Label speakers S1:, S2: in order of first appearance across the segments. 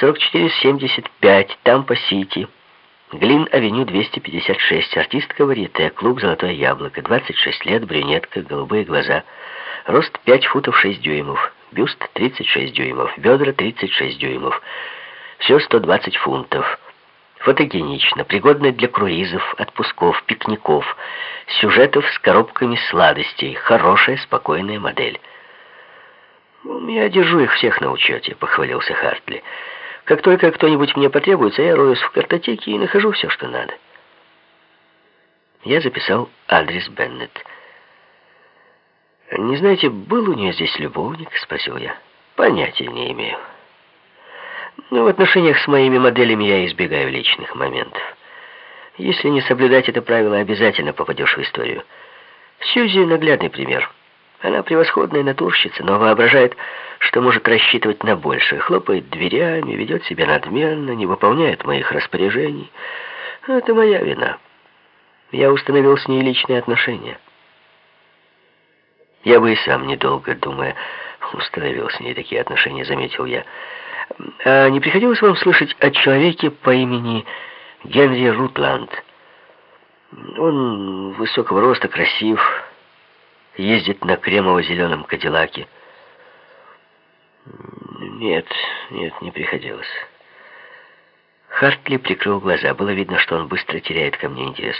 S1: 4475, Тампа-Сити. Глин-авеню 256, артистка варьете, клуб «Золотое яблоко», 26 лет, брюнетка, голубые глаза. Рост 5 футов 6 дюймов, бюст 36 дюймов, бедра 36 дюймов. Все 120 фунтов. Фотогенично, пригодная для круизов, отпусков, пикников, сюжетов с коробками сладостей. Хорошая, спокойная модель. «Я держу их всех на учете», — похвалился Хартли. «Как только кто-нибудь мне потребуется, я роюсь в картотеке и нахожу все, что надо». Я записал адрес Беннет. «Не знаете, был у нее здесь любовник?» — спросил я. «Понятия не имею». Но в отношениях с моими моделями я избегаю личных моментов. Если не соблюдать это правило, обязательно попадешь в историю. Сьюзи — наглядный пример. Она превосходная натурщица, но воображает, что может рассчитывать на большее. Хлопает дверями, ведет себя надменно, не выполняет моих распоряжений. Это моя вина. Я установил с ней личные отношения. Я бы и сам, недолго думая, установил с ней такие отношения, заметил я. А не приходилось вам слышать о человеке по имени Генри Рутланд? Он высокого роста, красив, ездит на кремово-зеленом кадиллаке. Нет, нет, не приходилось. Хартли прикрыл глаза. Было видно, что он быстро теряет ко мне интерес.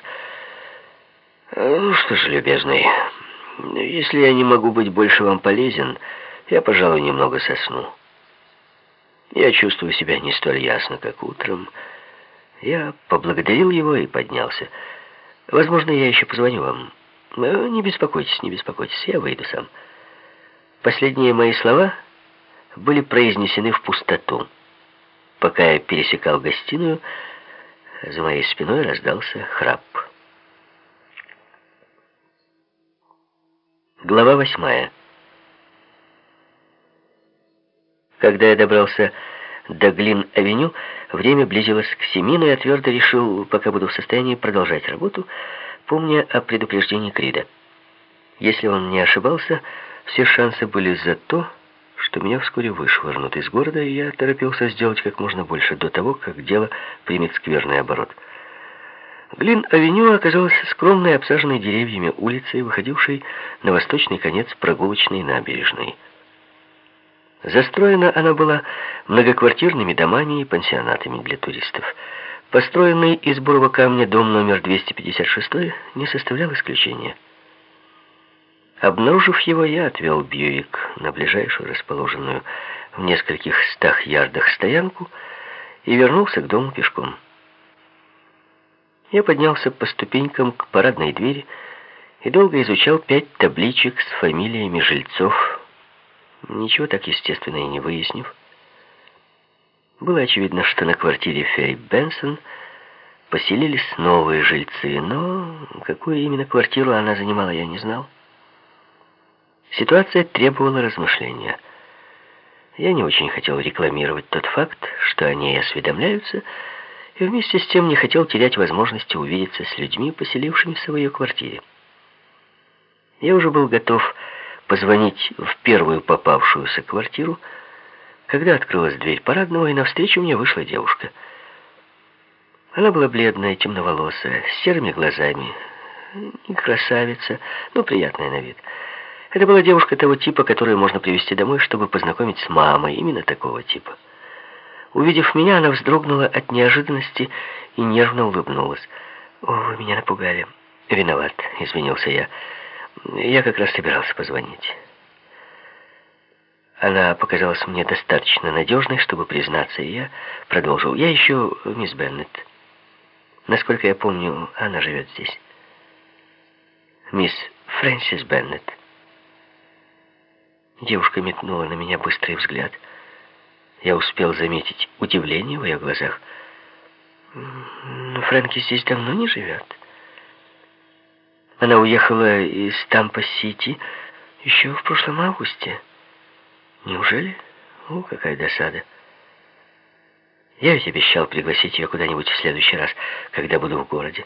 S1: «Ну что ж, любезный, если я не могу быть больше вам полезен, я, пожалуй, немного сосну». Я чувствую себя не столь ясно, как утром. Я поблагодарил его и поднялся. Возможно, я еще позвоню вам. Э, не беспокойтесь, не беспокойтесь, я выйду сам. Последние мои слова были произнесены в пустоту. Пока я пересекал гостиную, за моей спиной раздался храп. Глава восьмая. Когда я добрался до Глин-авеню, время близилось к семи, но я твердо решил, пока буду в состоянии продолжать работу, помня о предупреждении Крида. Если он не ошибался, все шансы были за то, что меня вскоре вышвырнут из города, и я торопился сделать как можно больше до того, как дело примет скверный оборот. Глин-авеню оказалась скромной, обсаженной деревьями улицей, выходившей на восточный конец прогулочной набережной. Застроена она была многоквартирными домами и пансионатами для туристов. Построенный из бурого камня дом номер 256 не составлял исключения. Обнаружив его, я отвел Бьюик на ближайшую, расположенную в нескольких стах ярдах стоянку, и вернулся к дому пешком. Я поднялся по ступенькам к парадной двери и долго изучал пять табличек с фамилиями жильцов Ничего так естественно и не выяснив. Было очевидно, что на квартире Фэй Бенсон поселились новые жильцы, но какую именно квартиру она занимала, я не знал. Ситуация требовала размышления. Я не очень хотел рекламировать тот факт, что о ней осведомляются, и вместе с тем не хотел терять возможности увидеться с людьми, поселившимися в ее квартире. Я уже был готов позвонить в первую попавшуюся квартиру, когда открылась дверь парадного, и навстречу мне вышла девушка. Она была бледная, темноволосая, с серыми глазами, не красавица, но приятная на вид. Это была девушка того типа, которую можно привести домой, чтобы познакомить с мамой, именно такого типа. Увидев меня, она вздрогнула от неожиданности и нервно улыбнулась. «О, вы меня напугали». «Виноват», — извинился я. Я как раз собирался позвонить. Она показалась мне достаточно надежной, чтобы признаться, и я продолжил. Я ищу мисс Беннет. Насколько я помню, она живет здесь. Мисс Фрэнсис Беннет. Девушка метнула на меня быстрый взгляд. Я успел заметить удивление в ее глазах. Но Фрэнки здесь давно не живет. Она уехала из Тампа-Сити еще в прошлом августе. Неужели? О, какая досада. Я ведь обещал пригласить ее куда-нибудь в следующий раз, когда буду в городе.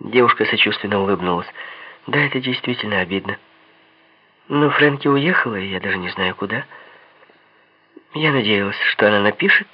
S1: Девушка сочувственно улыбнулась. Да, это действительно обидно. Но Фрэнки уехала, и я даже не знаю куда. Я надеялась, что она напишет